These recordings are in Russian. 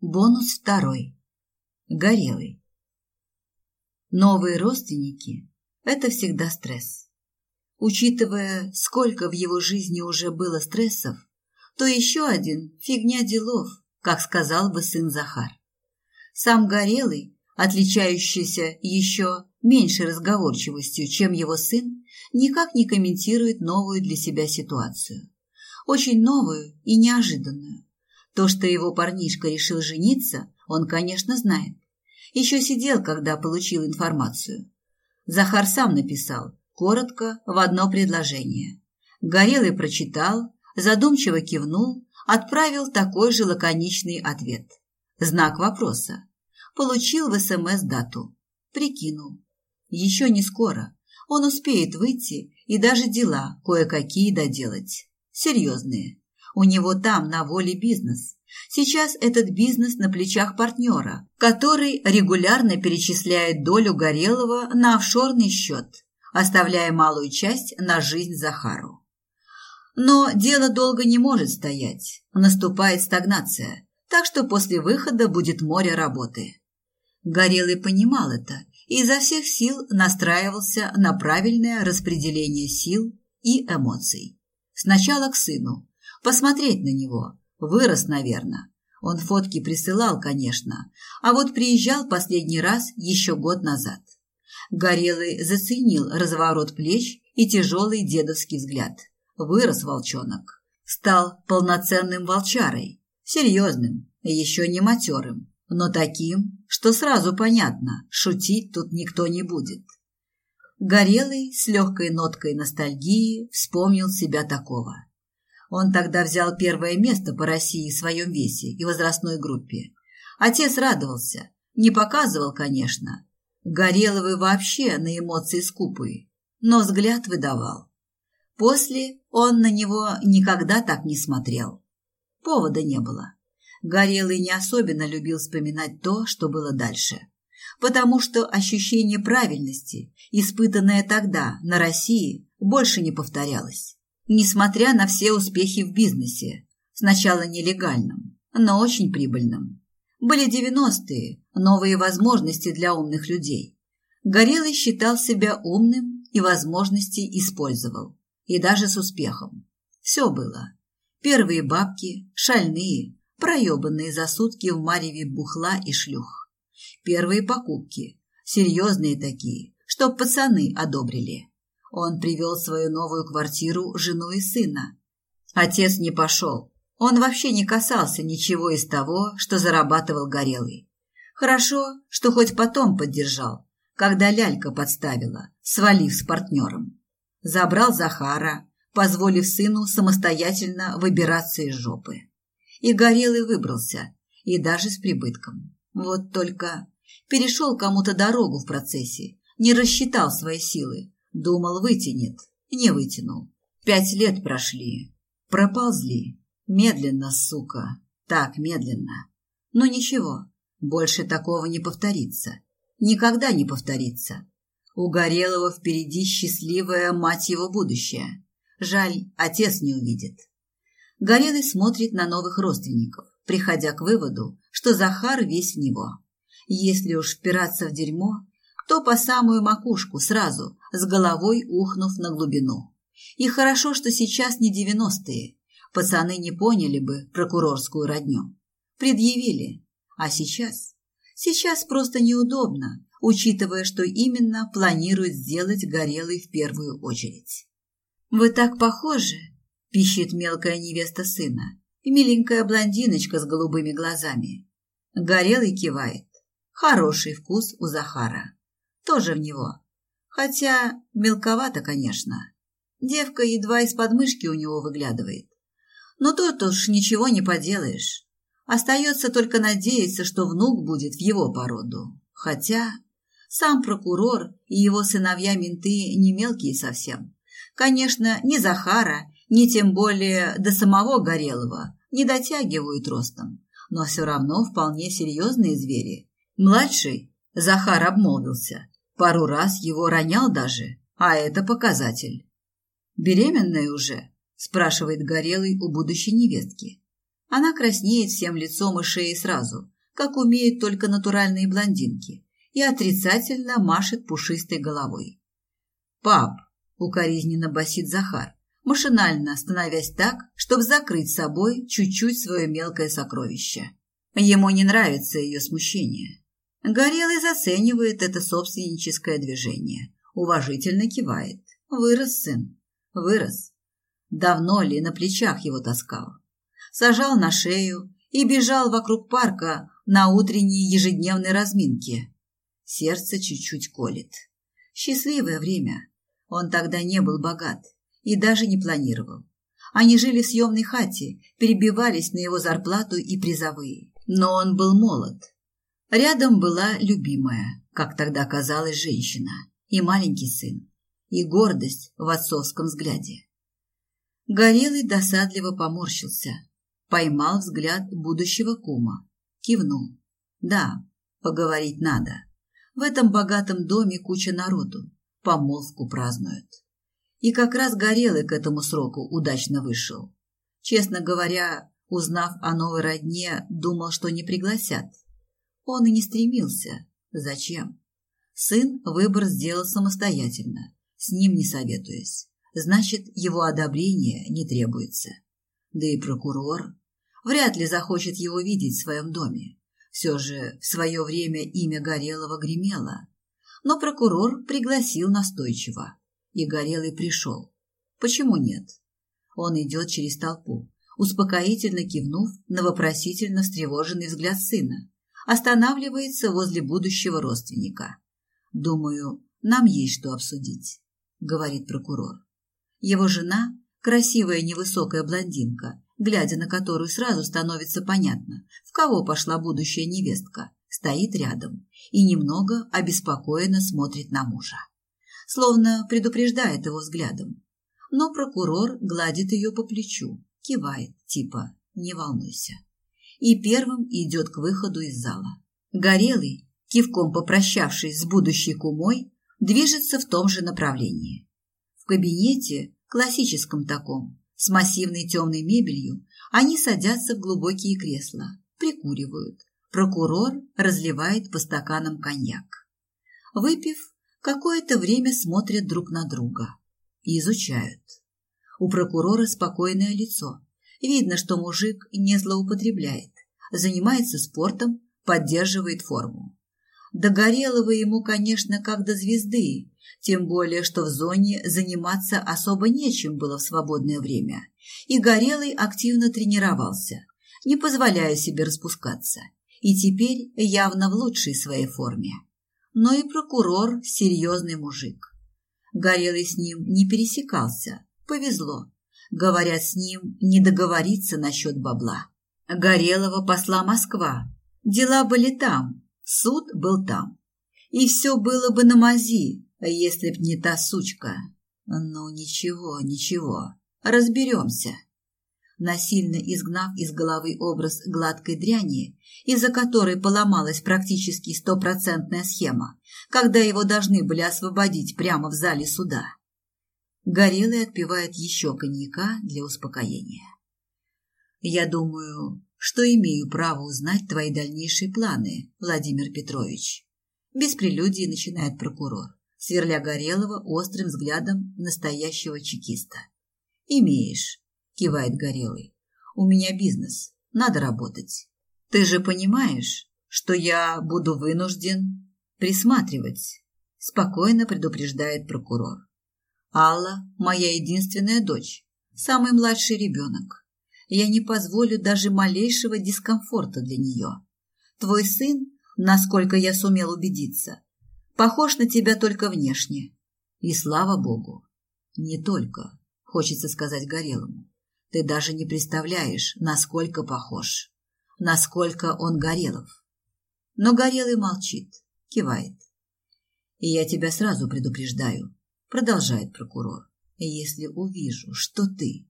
Бонус второй. Горелый. Новые родственники – это всегда стресс. Учитывая, сколько в его жизни уже было стрессов, то еще один – фигня делов, как сказал бы сын Захар. Сам Горелый, отличающийся еще меньшей разговорчивостью, чем его сын, никак не комментирует новую для себя ситуацию. Очень новую и неожиданную. То, что его парнишка решил жениться, он, конечно, знает. Еще сидел, когда получил информацию. Захар сам написал, коротко, в одно предложение. Горелый прочитал, задумчиво кивнул, отправил такой же лаконичный ответ. Знак вопроса. Получил в СМС дату. Прикинул. Еще не скоро. Он успеет выйти и даже дела кое-какие доделать. Серьезные. У него там на воле бизнес. Сейчас этот бизнес на плечах партнера, который регулярно перечисляет долю Горелого на офшорный счет, оставляя малую часть на жизнь Захару. Но дело долго не может стоять, наступает стагнация, так что после выхода будет море работы. Горелый понимал это и изо всех сил настраивался на правильное распределение сил и эмоций. Сначала к сыну, посмотреть на него. Вырос, наверное. Он фотки присылал, конечно, а вот приезжал последний раз еще год назад. Горелый заценил разворот плеч и тяжелый дедовский взгляд. Вырос волчонок. Стал полноценным волчарой. Серьезным, еще не матерым, но таким, что сразу понятно, шутить тут никто не будет. Горелый с легкой ноткой ностальгии вспомнил себя такого. Он тогда взял первое место по России в своем весе и возрастной группе. Отец радовался. Не показывал, конечно. Гореловы вообще на эмоции скупые, но взгляд выдавал. После он на него никогда так не смотрел. Повода не было. Горелый не особенно любил вспоминать то, что было дальше. Потому что ощущение правильности, испытанное тогда на России, больше не повторялось несмотря на все успехи в бизнесе, сначала нелегальном, но очень прибыльном. Были девяностые, новые возможности для умных людей. Горелый считал себя умным и возможности использовал. И даже с успехом. Все было. Первые бабки, шальные, проебанные за сутки в мареве бухла и шлюх. Первые покупки, серьезные такие, чтоб пацаны одобрили. Он привел в свою новую квартиру жену и сына. Отец не пошел. Он вообще не касался ничего из того, что зарабатывал Горелый. Хорошо, что хоть потом поддержал, когда лялька подставила, свалив с партнером. Забрал Захара, позволив сыну самостоятельно выбираться из жопы. И Горелый выбрался, и даже с прибытком. Вот только перешел кому-то дорогу в процессе, не рассчитал свои силы, Думал, вытянет. Не вытянул. Пять лет прошли. Проползли. Медленно, сука. Так, медленно. Но ничего. Больше такого не повторится. Никогда не повторится. У Горелого впереди счастливая мать его будущее. Жаль, отец не увидит. Горелый смотрит на новых родственников, приходя к выводу, что Захар весь в него. Если уж впираться в дерьмо, то по самую макушку сразу, с головой ухнув на глубину. И хорошо, что сейчас не девяностые. Пацаны не поняли бы прокурорскую родню. Предъявили. А сейчас? Сейчас просто неудобно, учитывая, что именно планирует сделать Горелый в первую очередь. «Вы так похожи!» – пищит мелкая невеста сына. Миленькая блондиночка с голубыми глазами. Горелый кивает. Хороший вкус у Захара тоже в него. Хотя мелковато, конечно. Девка едва из подмышки у него выглядывает. Но тут уж ничего не поделаешь. Остается только надеяться, что внук будет в его породу. Хотя сам прокурор и его сыновья-менты не мелкие совсем. Конечно, ни Захара, ни тем более до самого Горелого не дотягивают ростом, но все равно вполне серьезные звери. Младший, Захар обмолвился, Пару раз его ронял даже, а это показатель. «Беременная уже?» – спрашивает Горелый у будущей невестки. Она краснеет всем лицом и шеей сразу, как умеют только натуральные блондинки, и отрицательно машет пушистой головой. «Пап!» – укоризненно басит Захар, машинально становясь так, чтобы закрыть собой чуть-чуть свое мелкое сокровище. Ему не нравится ее смущение. Горелый заценивает это собственническое движение, уважительно кивает. Вырос сын, вырос. Давно ли на плечах его таскал? Сажал на шею и бежал вокруг парка на утренней ежедневной разминке. Сердце чуть-чуть колет. Счастливое время. Он тогда не был богат и даже не планировал. Они жили в съемной хате, перебивались на его зарплату и призовые. Но он был молод. Рядом была любимая, как тогда казалась женщина, и маленький сын, и гордость в отцовском взгляде. Горелый досадливо поморщился, поймал взгляд будущего кума, кивнул. Да, поговорить надо. В этом богатом доме куча народу, помолвку празднуют. И как раз Горелый к этому сроку удачно вышел. Честно говоря, узнав о новой родне, думал, что не пригласят. Он и не стремился. Зачем? Сын выбор сделал самостоятельно, с ним не советуясь. Значит, его одобрение не требуется. Да и прокурор вряд ли захочет его видеть в своем доме. Все же в свое время имя Горелого гремело. Но прокурор пригласил настойчиво и Горелый пришел. Почему нет? Он идет через толпу, успокоительно кивнув на вопросительно встревоженный взгляд сына, останавливается возле будущего родственника. «Думаю, нам есть что обсудить», — говорит прокурор. Его жена, красивая невысокая блондинка, глядя на которую сразу становится понятно, в кого пошла будущая невестка, стоит рядом и немного обеспокоенно смотрит на мужа словно предупреждает его взглядом. Но прокурор гладит ее по плечу, кивает, типа «не волнуйся». И первым идет к выходу из зала. Горелый, кивком попрощавшись с будущей кумой, движется в том же направлении. В кабинете, классическом таком, с массивной темной мебелью, они садятся в глубокие кресла, прикуривают. Прокурор разливает по стаканам коньяк. Выпив, какое-то время смотрят друг на друга и изучают. У прокурора спокойное лицо. Видно, что мужик не злоупотребляет, занимается спортом, поддерживает форму. До Горелого ему, конечно, как до звезды, тем более, что в зоне заниматься особо нечем было в свободное время, и Горелый активно тренировался, не позволяя себе распускаться, и теперь явно в лучшей своей форме но и прокурор – серьезный мужик. Горелый с ним не пересекался, повезло. Говорят, с ним не договориться насчет бабла. Горелого посла Москва. Дела были там, суд был там. И все было бы на мази, если б не та сучка. Ну, ничего, ничего, разберемся насильно изгнав из головы образ гладкой дряни, из-за которой поломалась практически стопроцентная схема, когда его должны были освободить прямо в зале суда. Горелый отпивает еще коньяка для успокоения. «Я думаю, что имею право узнать твои дальнейшие планы, Владимир Петрович». Без прелюдии начинает прокурор, сверля Горелого острым взглядом настоящего чекиста. «Имеешь кивает Горелый. У меня бизнес, надо работать. Ты же понимаешь, что я буду вынужден присматривать, спокойно предупреждает прокурор. Алла – моя единственная дочь, самый младший ребенок. Я не позволю даже малейшего дискомфорта для нее. Твой сын, насколько я сумел убедиться, похож на тебя только внешне. И слава богу, не только, хочется сказать Горелому. Ты даже не представляешь, насколько похож, насколько он Горелов. Но Горелый молчит, кивает. И я тебя сразу предупреждаю, продолжает прокурор. Если увижу, что ты,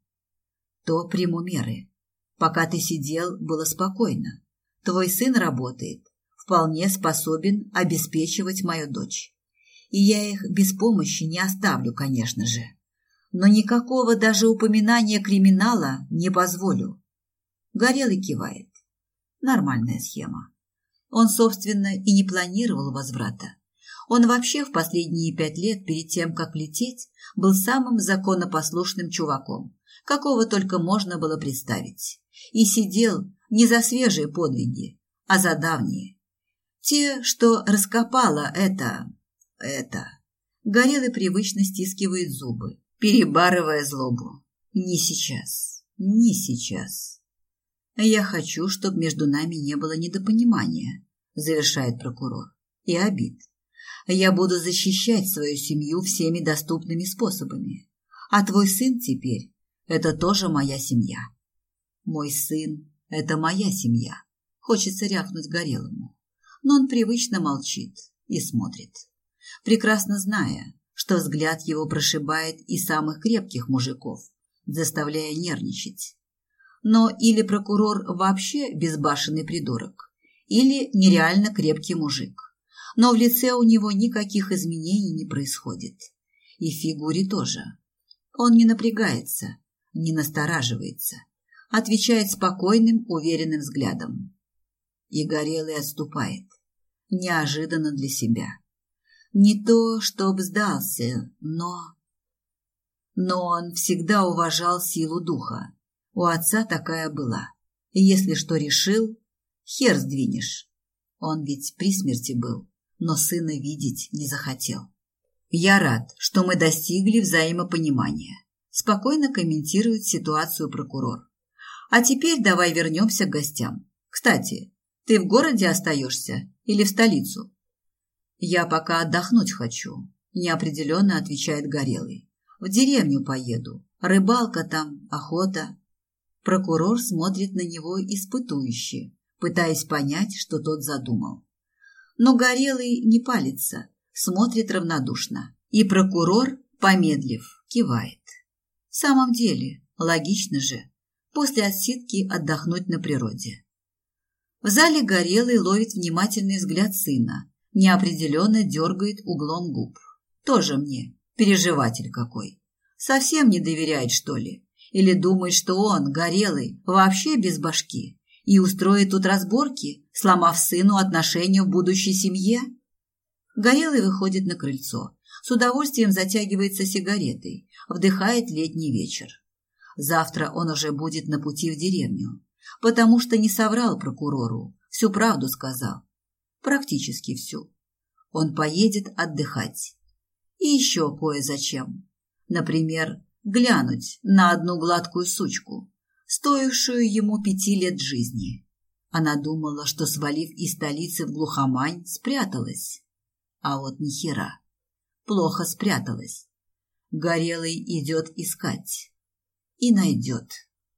то приму меры. Пока ты сидел, было спокойно. Твой сын работает, вполне способен обеспечивать мою дочь. И я их без помощи не оставлю, конечно же но никакого даже упоминания криминала не позволю. Горелый кивает. Нормальная схема. Он, собственно, и не планировал возврата. Он вообще в последние пять лет перед тем, как лететь, был самым законопослушным чуваком, какого только можно было представить. И сидел не за свежие подвиги, а за давние. Те, что раскопало это... это... Горелый привычно стискивает зубы, перебарывая злобу. Не сейчас, не сейчас. Я хочу, чтобы между нами не было недопонимания, завершает прокурор, и обид. Я буду защищать свою семью всеми доступными способами. А твой сын теперь – это тоже моя семья. Мой сын – это моя семья. Хочется рявкнуть Горелому. Но он привычно молчит и смотрит, прекрасно зная, что взгляд его прошибает и самых крепких мужиков, заставляя нервничать. Но или прокурор вообще безбашенный придурок, или нереально крепкий мужик но в лице у него никаких изменений не происходит. И в фигуре тоже. Он не напрягается, не настораживается, отвечает спокойным, уверенным взглядом. И Горелый отступает. Неожиданно для себя. Не то, чтоб сдался, но... Но он всегда уважал силу духа. У отца такая была. И если что решил, хер сдвинешь. Он ведь при смерти был но сына видеть не захотел. «Я рад, что мы достигли взаимопонимания», – спокойно комментирует ситуацию прокурор. «А теперь давай вернемся к гостям. Кстати, ты в городе остаешься или в столицу?» «Я пока отдохнуть хочу», – неопределенно отвечает Горелый. «В деревню поеду. Рыбалка там, охота». Прокурор смотрит на него испытующе, пытаясь понять, что тот задумал. Но Горелый не палится, смотрит равнодушно. И прокурор, помедлив, кивает. В самом деле, логично же, после отсидки отдохнуть на природе. В зале Горелый ловит внимательный взгляд сына, неопределенно дергает углом губ. Тоже мне, переживатель какой. Совсем не доверяет, что ли? Или думает, что он, Горелый, вообще без башки? И устроит тут разборки, сломав сыну отношения в будущей семье? Горелый выходит на крыльцо, с удовольствием затягивается сигаретой, вдыхает летний вечер. Завтра он уже будет на пути в деревню, потому что не соврал прокурору, всю правду сказал. Практически всю. Он поедет отдыхать. И еще кое-зачем. Например, глянуть на одну гладкую сучку, стоившую ему пяти лет жизни. Она думала, что, свалив из столицы в глухомань, спряталась. А вот ни хера. Плохо спряталась. Горелый идет искать. И найдет.